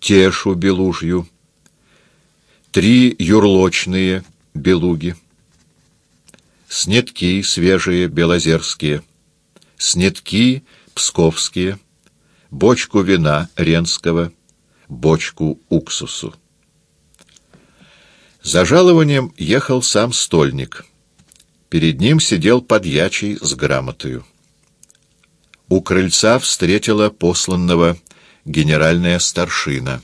Тешу Белужью, три юрлочные белуги, снетки свежие белозерские, снетки псковские, бочку вина ренского, бочку уксусу. За жалованием ехал сам стольник. Перед ним сидел подьячий с грамотою. У крыльца встретила посланного генеральная старшина,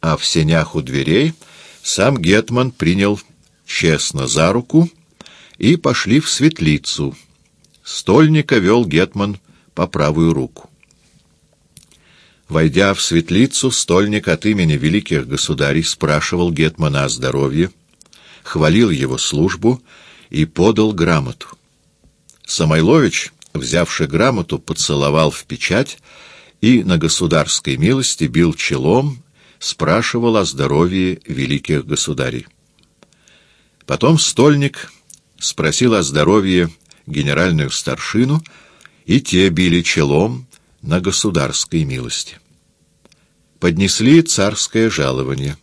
а в сенях у дверей сам Гетман принял честно за руку и пошли в светлицу. Стольника вел Гетман по правую руку. Войдя в светлицу, стольник от имени великих государей спрашивал Гетмана о здоровье, хвалил его службу и подал грамоту. Самойлович, взявший грамоту, поцеловал в печать и на государской милости бил челом, спрашивал о здоровье великих государей. Потом стольник спросил о здоровье генеральную старшину, и те били челом на государской милости. Поднесли царское жалование.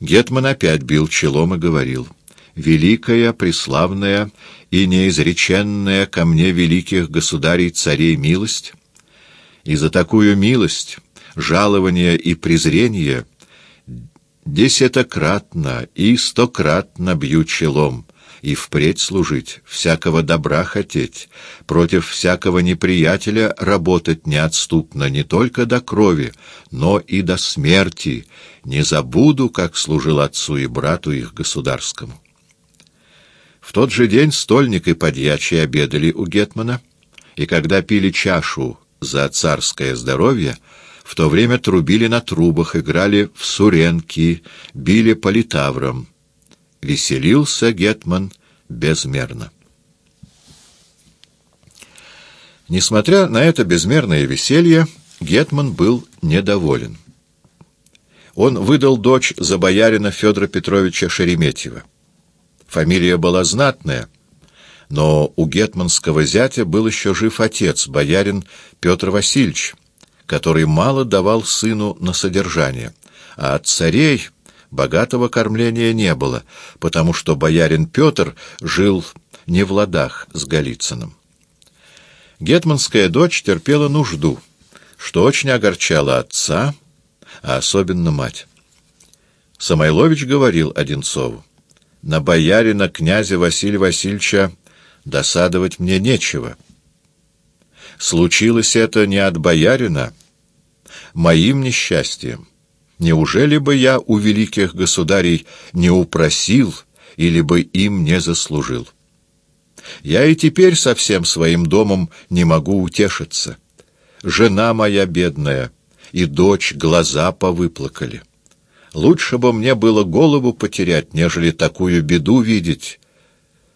Гетман опять бил челом и говорил, «Великая, преславная и неизреченная ко мне великих государей-царей милость, и за такую милость, жалование и презрение десятократно и стократно бью челом, и впредь служить, всякого добра хотеть, против всякого неприятеля работать неотступно не только до крови, но и до смерти, не забуду, как служил отцу и брату их государскому. В тот же день стольник и подьячий обедали у Гетмана, и когда пили чашу за царское здоровье, в то время трубили на трубах, играли в суренки, били по литаврам. Веселился Гетман безмерно. Несмотря на это безмерное веселье, Гетман был недоволен. Он выдал дочь за боярина Федора Петровича Шереметьева. Фамилия была знатная, но у гетманского зятя был еще жив отец, боярин Петр Васильевич, который мало давал сыну на содержание, а от царей богатого кормления не было, потому что боярин Петр жил не в ладах с Голицыным. Гетманская дочь терпела нужду, что очень огорчало отца, а особенно мать. Самойлович говорил Одинцову, «На боярина князя Василия Васильевича досадовать мне нечего. Случилось это не от боярина, моим несчастьем. Неужели бы я у великих государей не упросил или бы им не заслужил? Я и теперь со всем своим домом не могу утешиться. Жена моя бедная и дочь глаза повыплакали. Лучше бы мне было голову потерять, нежели такую беду видеть,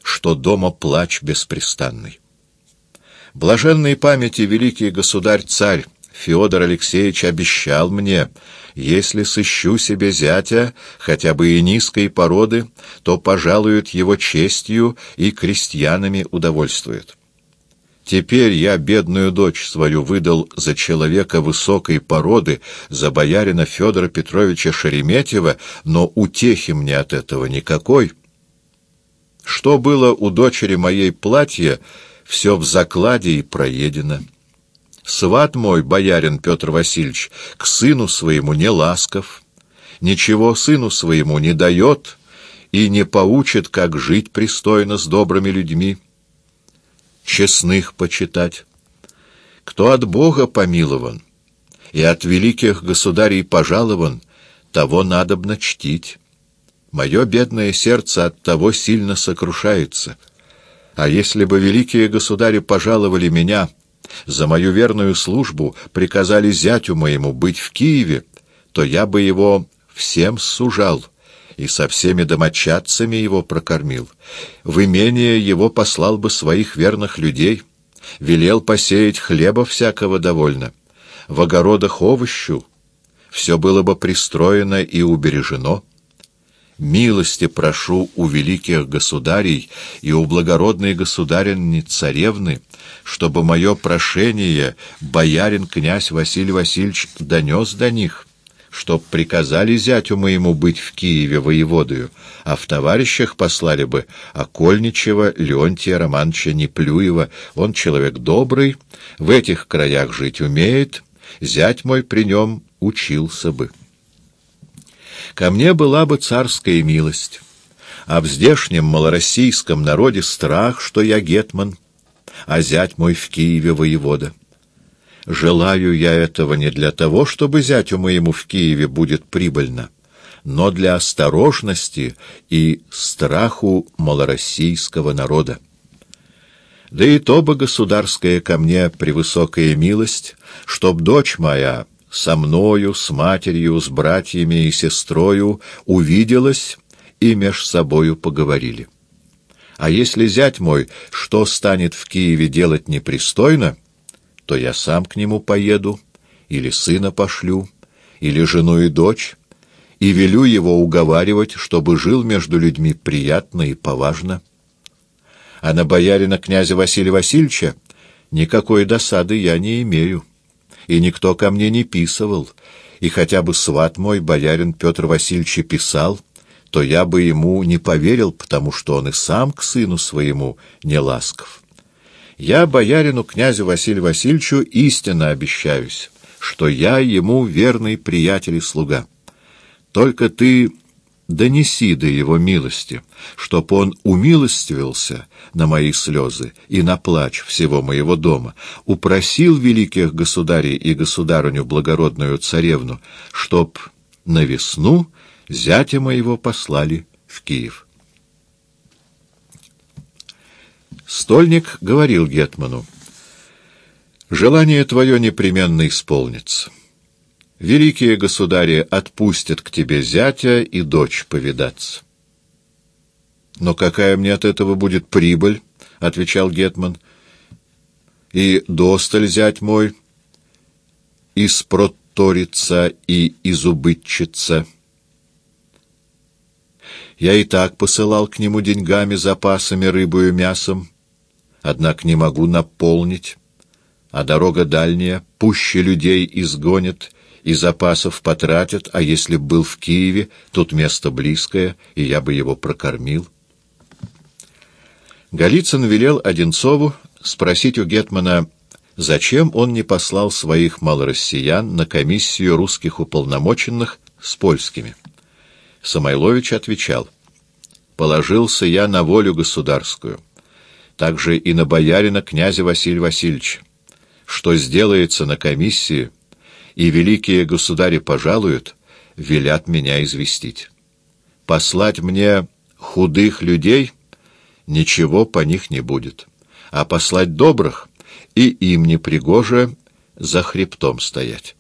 что дома плач беспрестанный. Блаженной памяти великий государь-царь Федор Алексеевич обещал мне, если сыщу себе зятя, хотя бы и низкой породы, то пожалуют его честью и крестьянами удовольствует. Теперь я бедную дочь свою выдал за человека высокой породы, за боярина Федора Петровича Шереметьева, но утехи мне от этого никакой. Что было у дочери моей платье, все в закладе и проедено. Сват мой, боярин Петр Васильевич, к сыну своему не ласков, ничего сыну своему не дает и не поучит, как жить пристойно с добрыми людьми, честных почитать. Кто от Бога помилован и от великих государей пожалован, того надобно чтить. Мое бедное сердце от того сильно сокрушается. А если бы великие государи пожаловали меня за мою верную службу приказали зятю моему быть в Киеве, то я бы его всем сужал и со всеми домочадцами его прокормил. В имение его послал бы своих верных людей, велел посеять хлеба всякого довольно, в огородах овощу. Все было бы пристроено и убережено милости прошу у великих государей и у благородной государины царевны, чтобы мое прошение боярин князь Василий Васильевич донес до них, чтоб приказали зятю моему быть в Киеве воеводою, а в товарищах послали бы Окольничева, Леонтия Романовича Неплюева. Он человек добрый, в этих краях жить умеет, зять мой при нем учился бы. Ко мне была бы царская милость, а в здешнем малороссийском народе страх, что я гетман, а зять мой в Киеве воевода. Желаю я этого не для того, чтобы зятю моему в Киеве будет прибыльно, но для осторожности и страху малороссийского народа. Да и то бы государская ко мне превысокая милость, чтоб дочь моя со мною, с матерью, с братьями и сестрою увиделась и меж собою поговорили. А если зять мой что станет в Киеве делать непристойно, то я сам к нему поеду, или сына пошлю, или жену и дочь, и велю его уговаривать, чтобы жил между людьми приятно и поважно. А на боярина князя Василия Васильевича никакой досады я не имею, и никто ко мне не писывал, и хотя бы сват мой, боярин Петр Васильевич, писал, то я бы ему не поверил, потому что он и сам к сыну своему не ласков. Я боярину князю Василию Васильевичу истинно обещаюсь, что я ему верный приятель и слуга. Только ты донеси до его милости, чтоб он умилостивился на мои слезы и на плач всего моего дома, упросил великих государей и государыню благородную царевну, чтоб на весну зятя моего послали в Киев. Стольник говорил Гетману, «Желание твое непременно исполнится. Великие государи отпустят к тебе зятя и дочь повидаться». «Но какая мне от этого будет прибыль?» — отвечал Гетман. «И досталь зять мой, и спроторится, и изубытчица». Я и так посылал к нему деньгами, запасами, рыбою, мясом однако не могу наполнить, а дорога дальняя, пуще людей изгонят и запасов потратят, а если б был в Киеве, тут место близкое, и я бы его прокормил. Голицын велел Одинцову спросить у Гетмана, зачем он не послал своих малороссиян на комиссию русских уполномоченных с польскими. Самойлович отвечал, «Положился я на волю государскую» также и на боярина князя Василия Васильевича. Что сделается на комиссии, и великие государи пожалуют, велят меня известить. Послать мне худых людей ничего по них не будет, а послать добрых и им не пригоже за хребтом стоять.